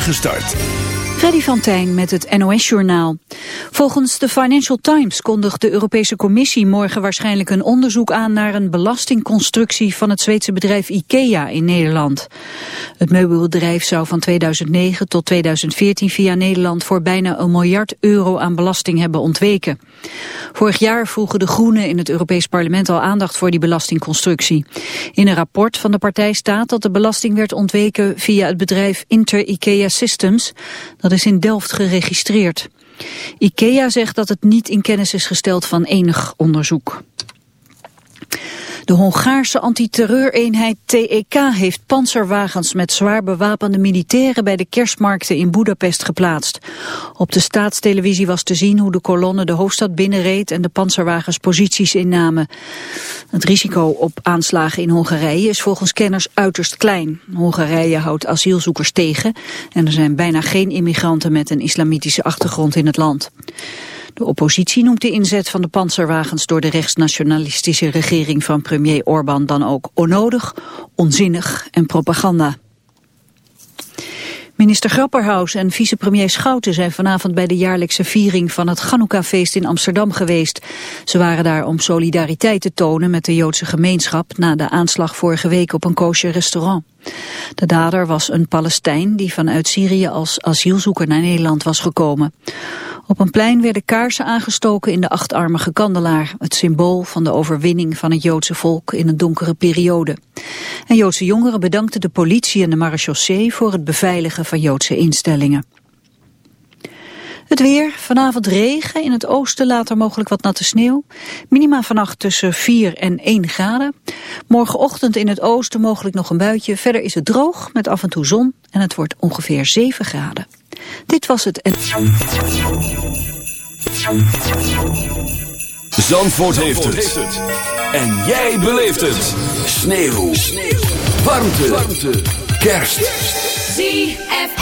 Gestart. Freddy van Tijn met het NOS-journaal. Volgens de Financial Times kondigt de Europese Commissie morgen waarschijnlijk een onderzoek aan naar een belastingconstructie van het Zweedse bedrijf IKEA in Nederland. Het meubelbedrijf zou van 2009 tot 2014 via Nederland voor bijna een miljard euro aan belasting hebben ontweken. Vorig jaar vroegen de Groenen in het Europees Parlement al aandacht voor die belastingconstructie. In een rapport van de partij staat dat de belasting werd ontweken via het bedrijf Inter IKEA Systems. Dat is in Delft geregistreerd. IKEA zegt dat het niet in kennis is gesteld van enig onderzoek. De Hongaarse antiterreureenheid TEK heeft panzerwagens met zwaar bewapende militairen bij de kerstmarkten in Budapest geplaatst. Op de staatstelevisie was te zien hoe de kolonne de hoofdstad binnenreed en de panzerwagens posities innamen. Het risico op aanslagen in Hongarije is volgens kenners uiterst klein. Hongarije houdt asielzoekers tegen en er zijn bijna geen immigranten met een islamitische achtergrond in het land. De oppositie noemt de inzet van de panzerwagens door de rechtsnationalistische regering van premier Orbán dan ook onnodig, onzinnig en propaganda. Minister Grapperhaus en vicepremier Schouten zijn vanavond bij de jaarlijkse viering van het Chanukka-feest in Amsterdam geweest. Ze waren daar om solidariteit te tonen met de Joodse gemeenschap na de aanslag vorige week op een kosher restaurant. De dader was een Palestijn die vanuit Syrië als asielzoeker naar Nederland was gekomen. Op een plein werden kaarsen aangestoken in de achtarmige kandelaar, het symbool van de overwinning van het Joodse volk in een donkere periode. En Joodse jongeren bedankten de politie en de marechaussee voor het beveiligen van Joodse instellingen. Het weer, vanavond regen, in het oosten later mogelijk wat natte sneeuw. Minima vannacht tussen 4 en 1 graden. Morgenochtend in het oosten mogelijk nog een buitje. Verder is het droog met af en toe zon en het wordt ongeveer 7 graden. Dit was het. Zandvoort, heeft, het. En jij beleeft het. Sneeuw. Sneeuw. Warmte. Warmte. Kerst. ZFM.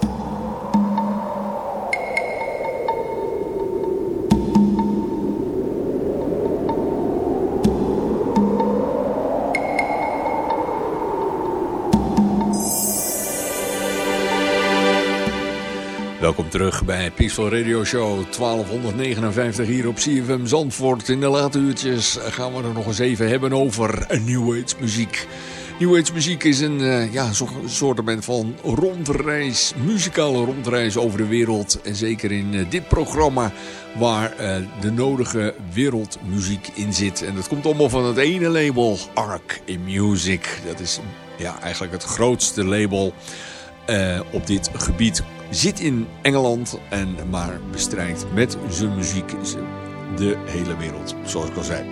Welkom terug bij Peaceful Radio Show 1259 hier op CFM Zandvoort. In de late uurtjes gaan we er nog eens even hebben over New Age muziek. New Age muziek is een uh, ja, soort van rondreis, muzikale rondreis over de wereld. En zeker in uh, dit programma waar uh, de nodige wereldmuziek in zit. En dat komt allemaal van het ene label, Arc in Music. Dat is ja, eigenlijk het grootste label op dit gebied zit in Engeland en maar bestrijkt met zijn muziek de hele wereld, zoals ik al zei.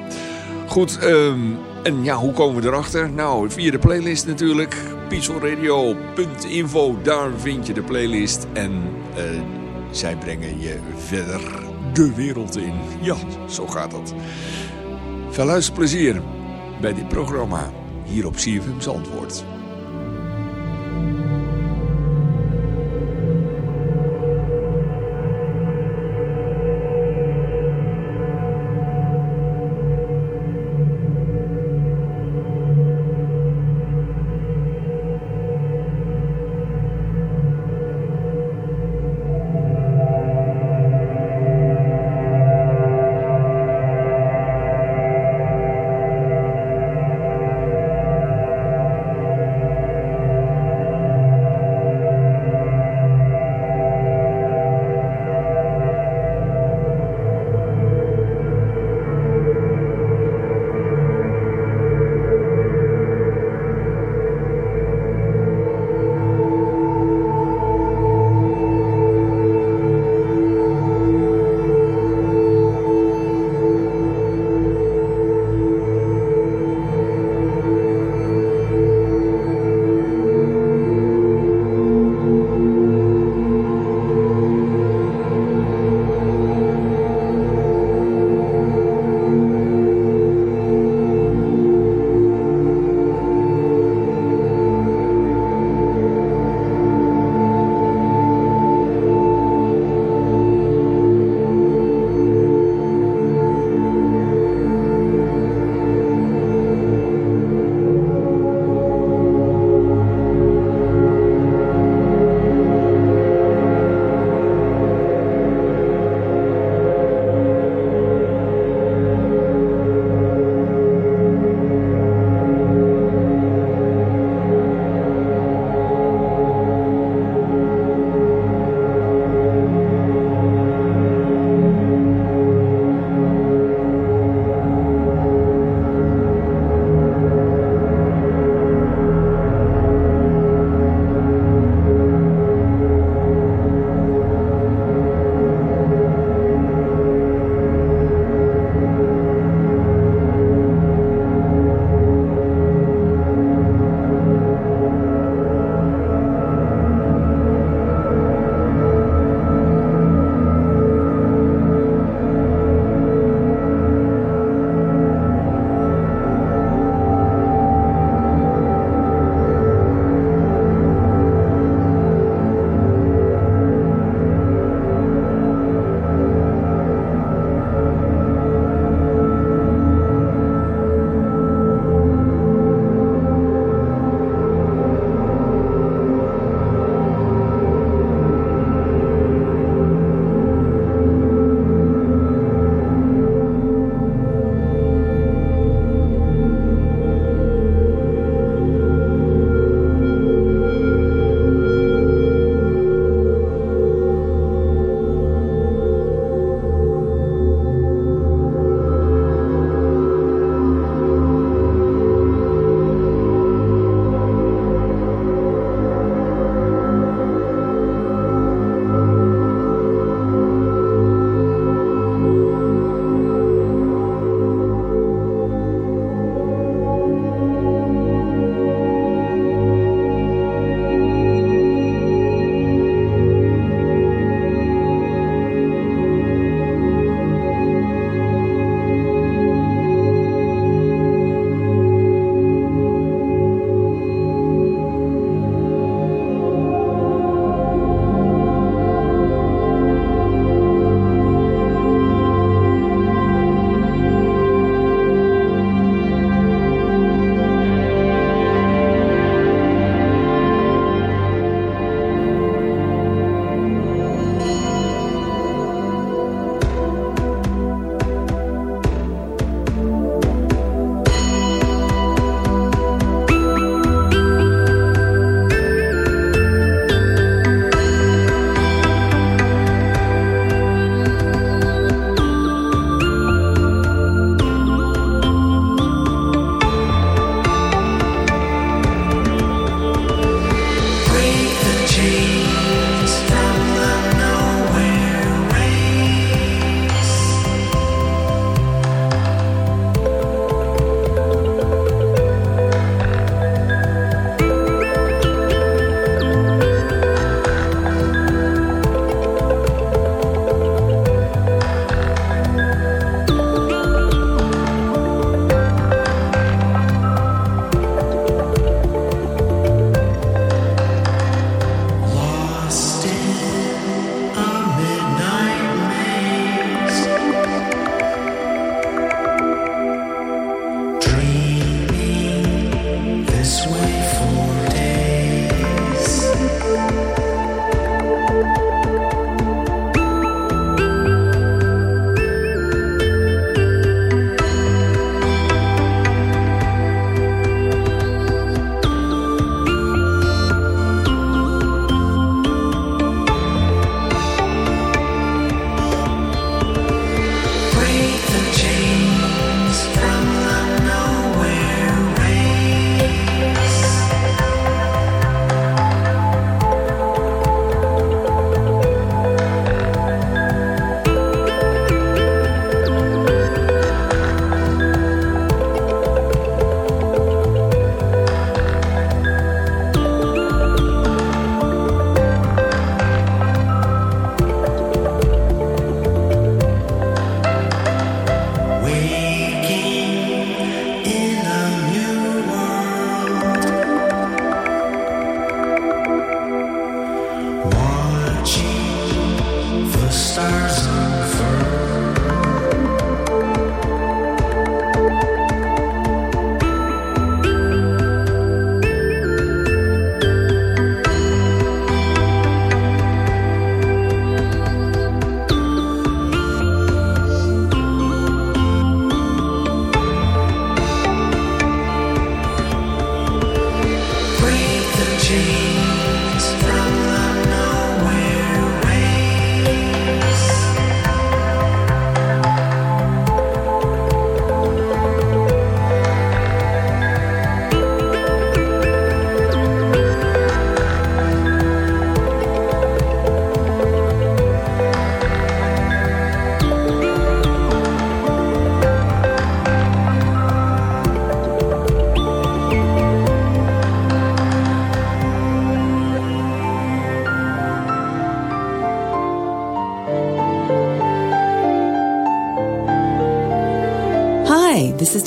Goed, um, en ja, hoe komen we erachter? Nou, via de playlist natuurlijk. peacefulradio.info, daar vind je de playlist. En uh, zij brengen je verder de wereld in. Ja, zo gaat dat. Veel luisterplezier bij dit programma hier op CFM Zandvoort.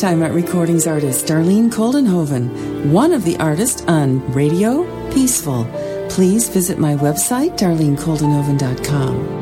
Time Out Recordings artist Darlene Coldenhoven, one of the artists on Radio Peaceful. Please visit my website, darlenecoldenhoven.com.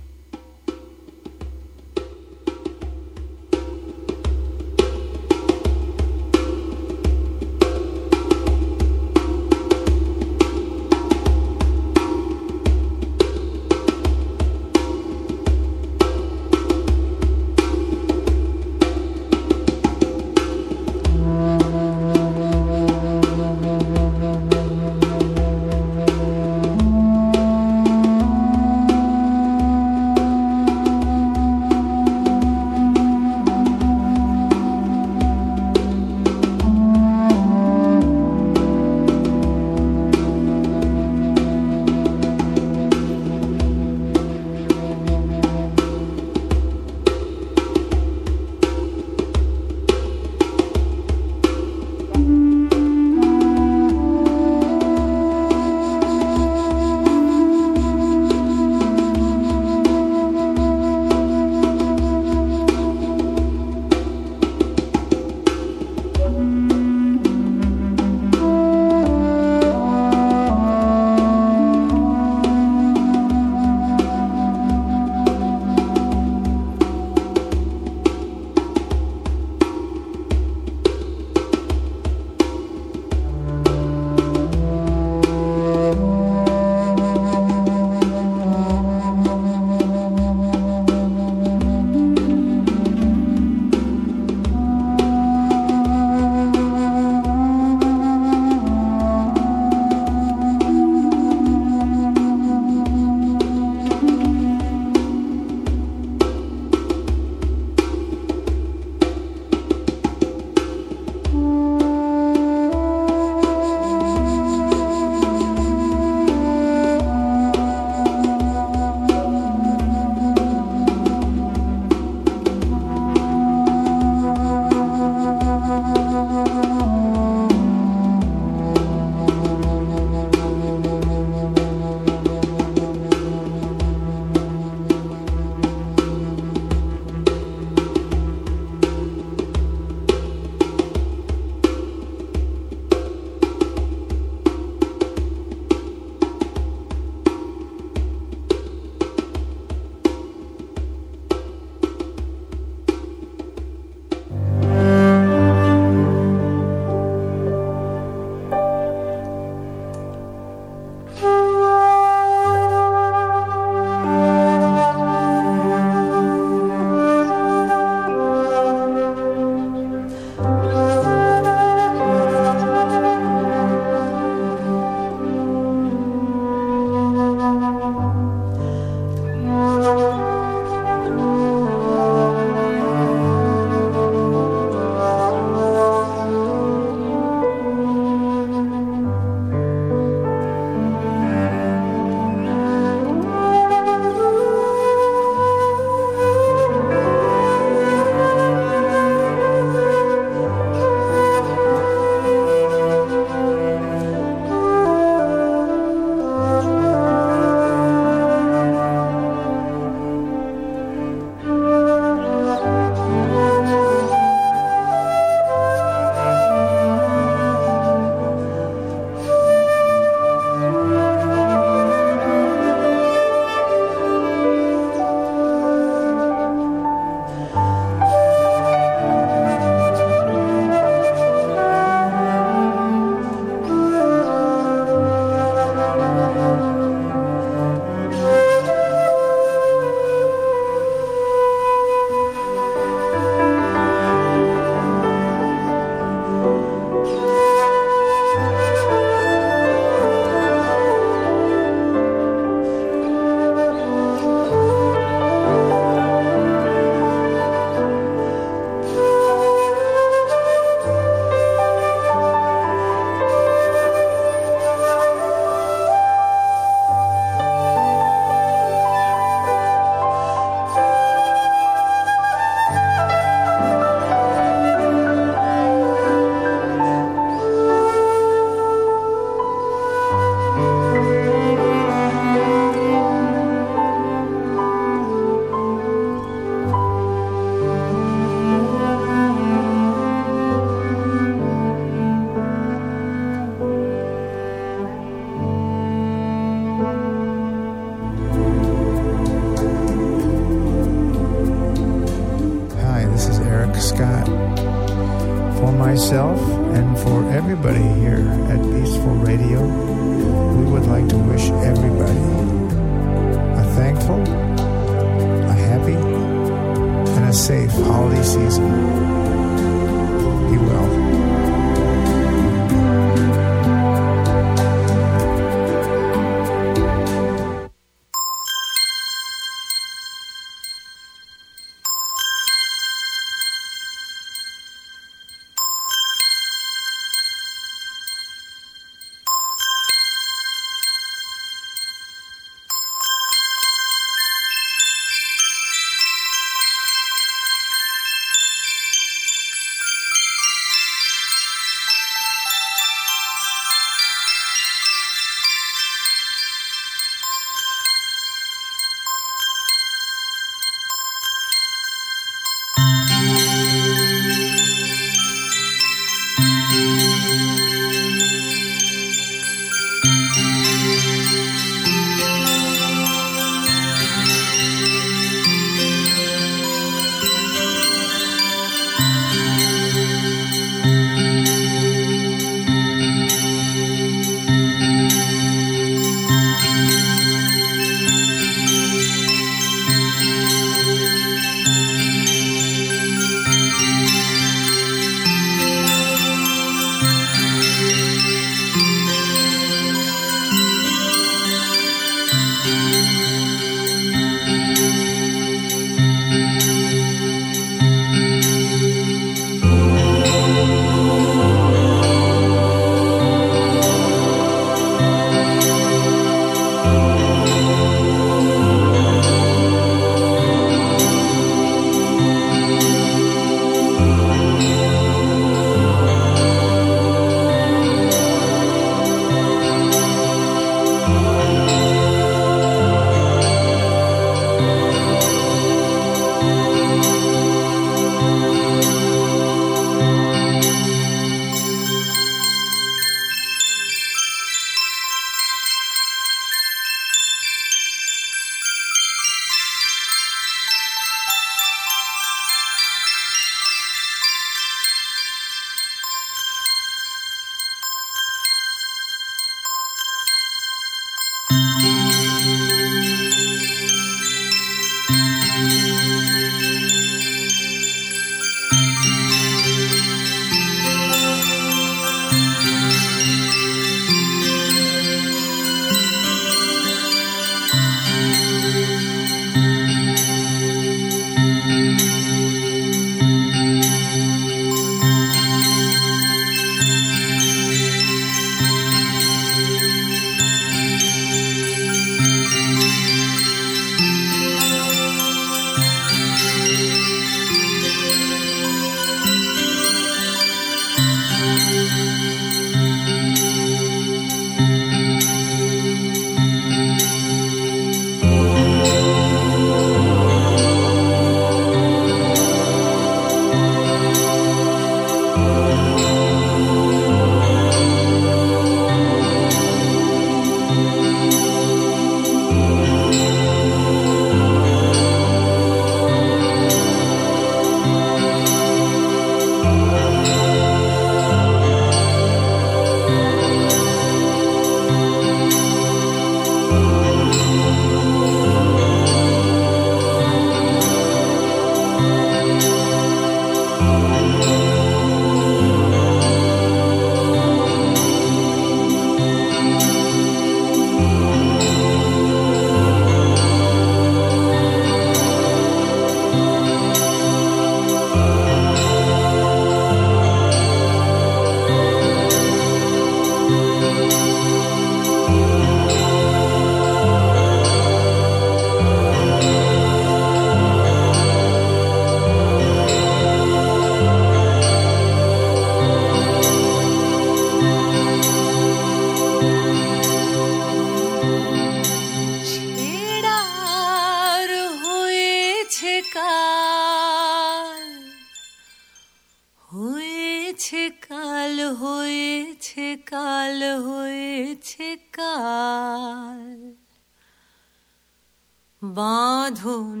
বাঁধন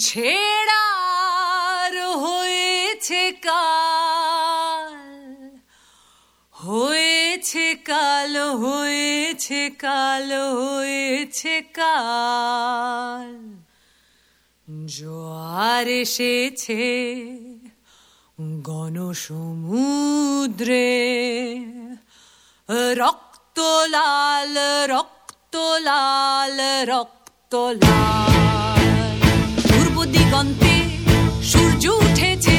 ছেড়ার হয়েছে কাল হয়েছে কাল হয়েছে কাল হয়েছে কাল। জোয়ার এসেছে গণসমুদ্রে রক্ত লাল রক্ত লাল রক্ত লাল দিগন্তে সূর্য উঠেছে।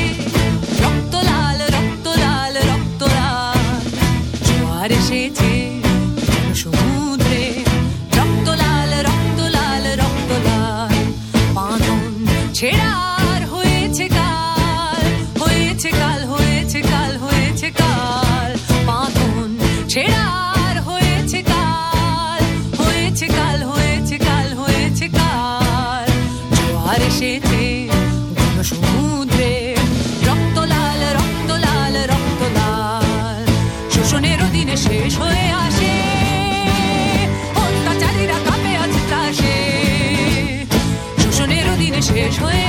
রক্তলাল রক্তলাল রক্তলাল জোয়ার এসেছে। which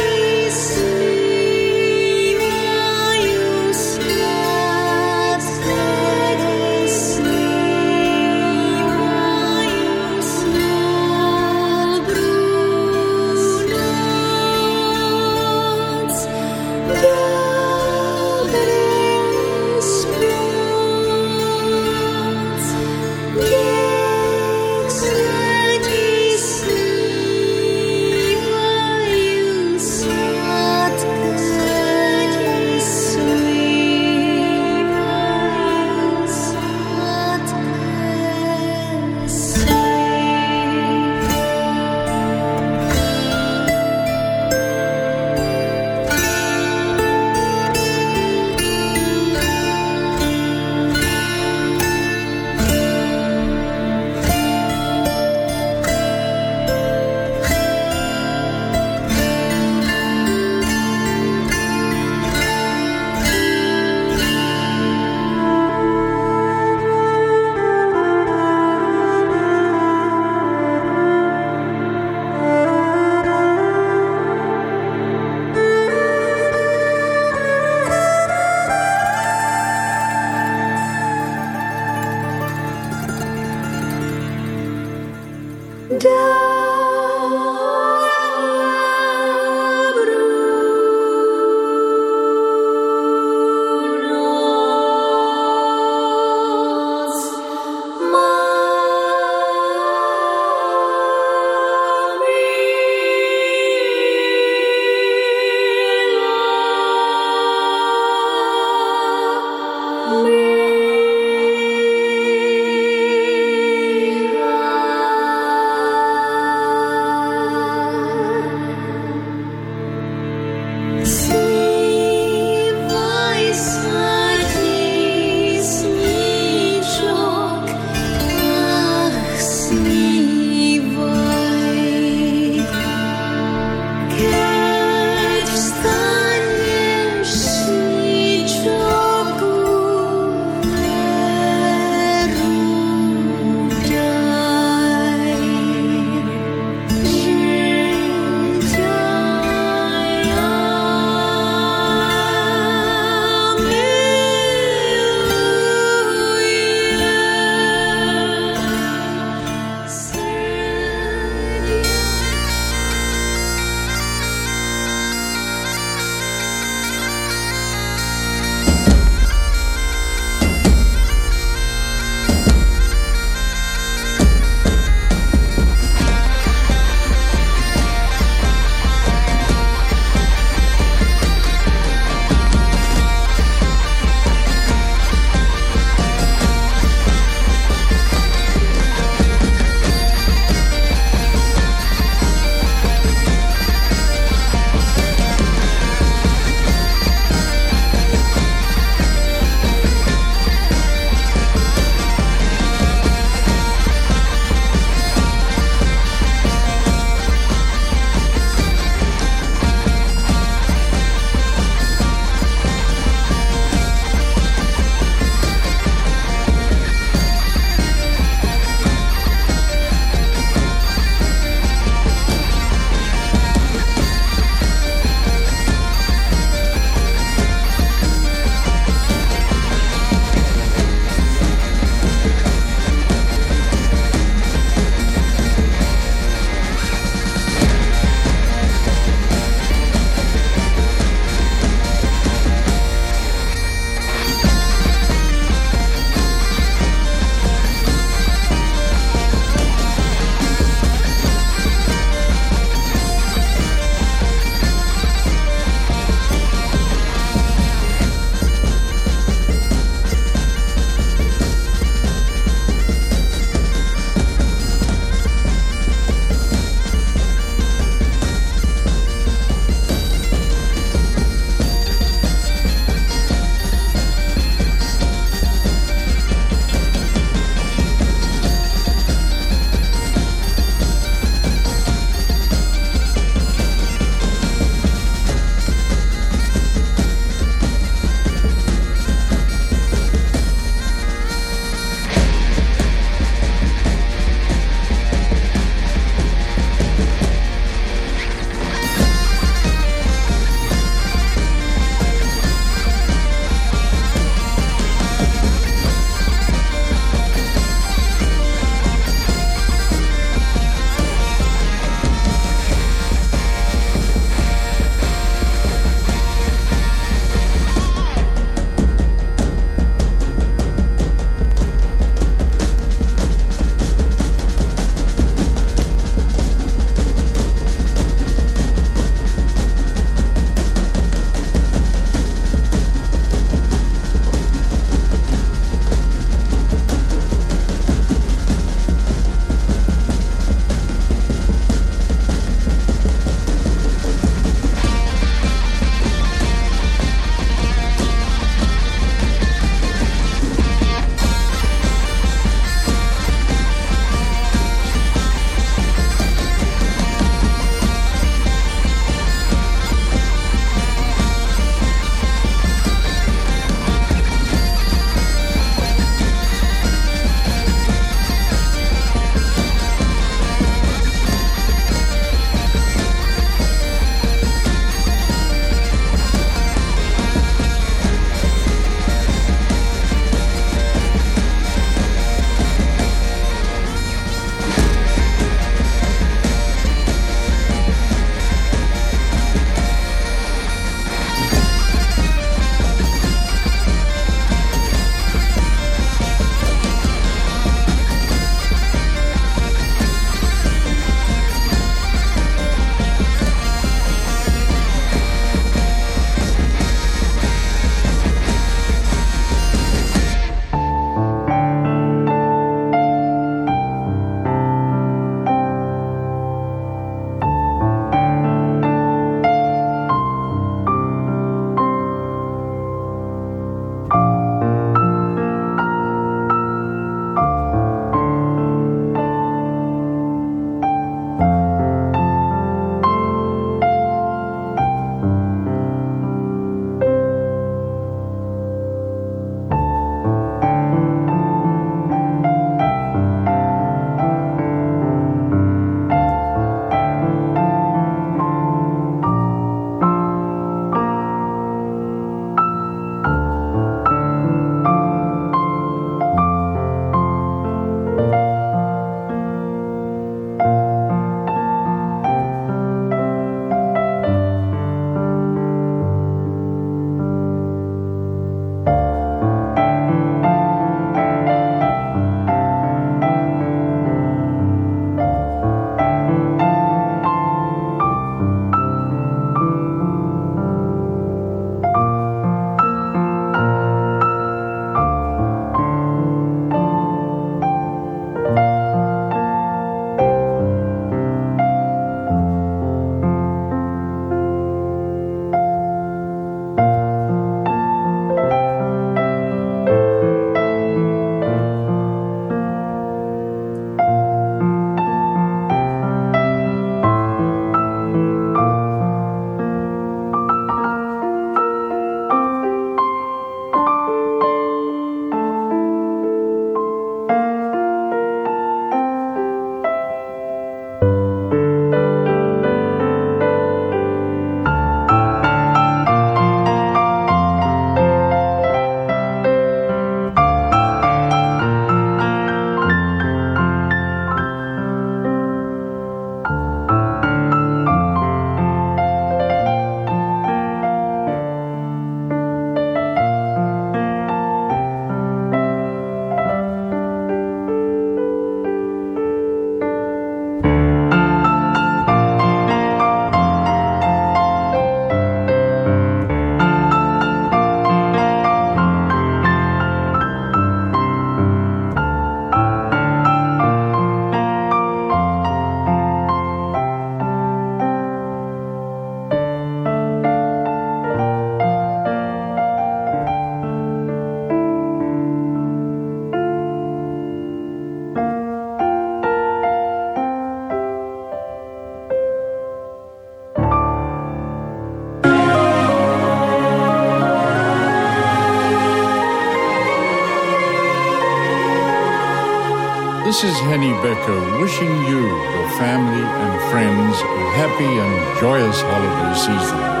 This is Henny Becker wishing you, your family and friends a happy and joyous holiday season.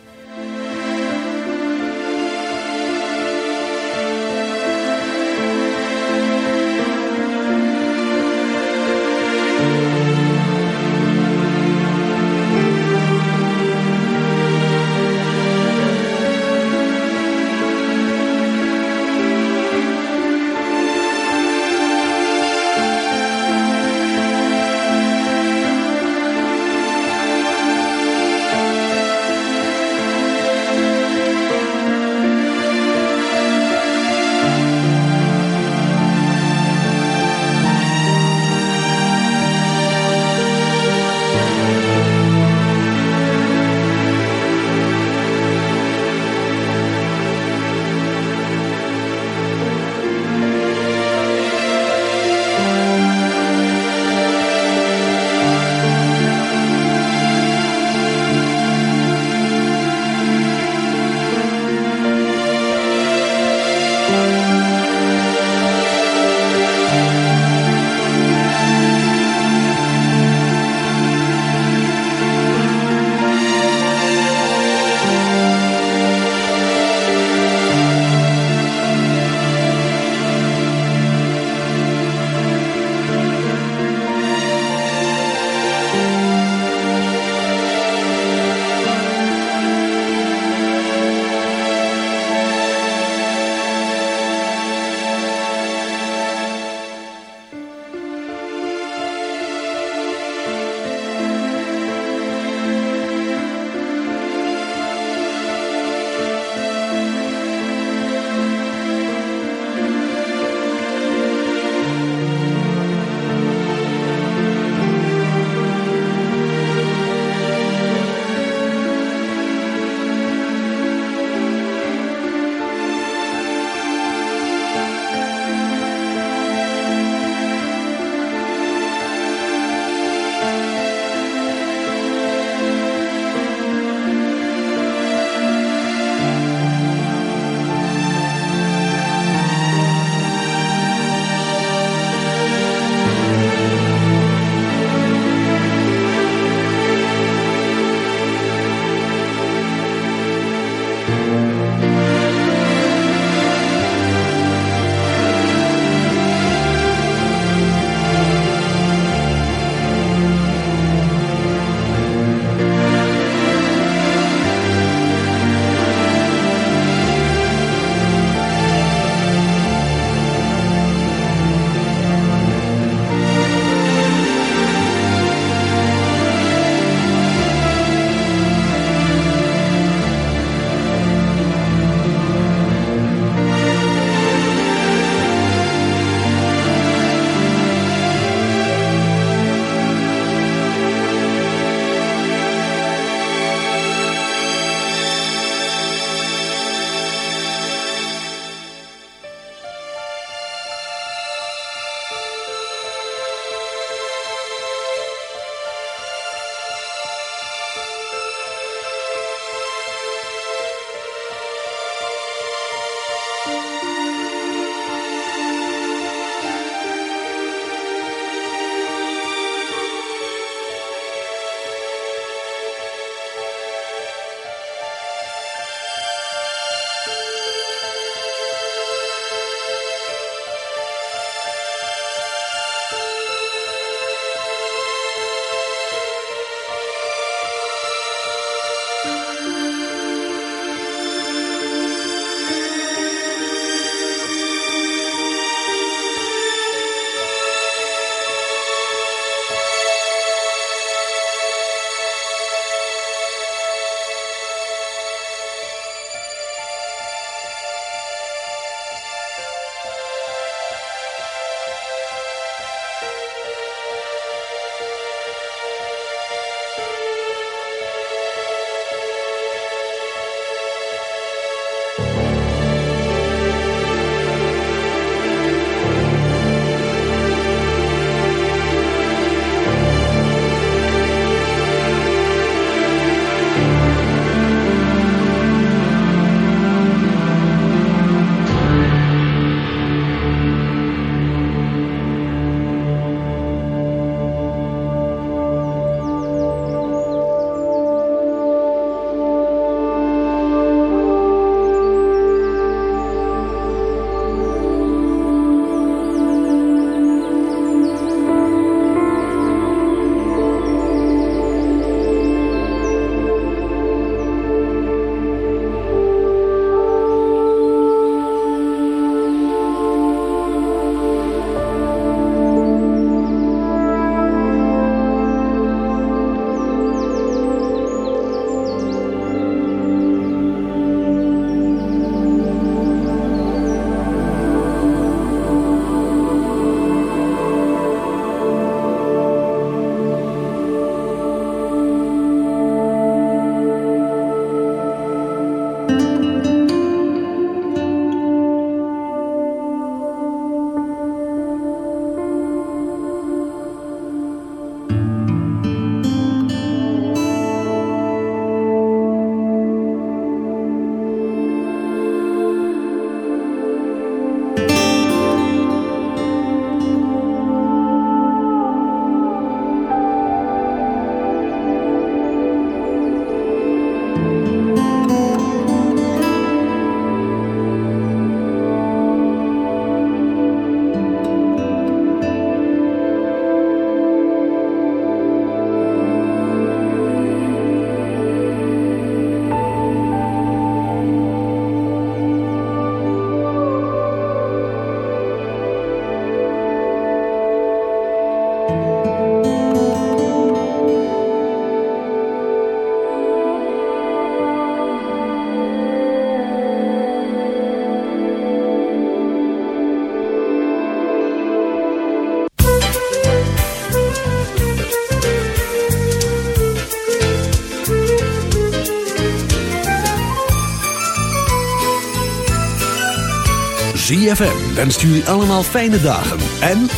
ZFM wenst jullie allemaal fijne dagen en een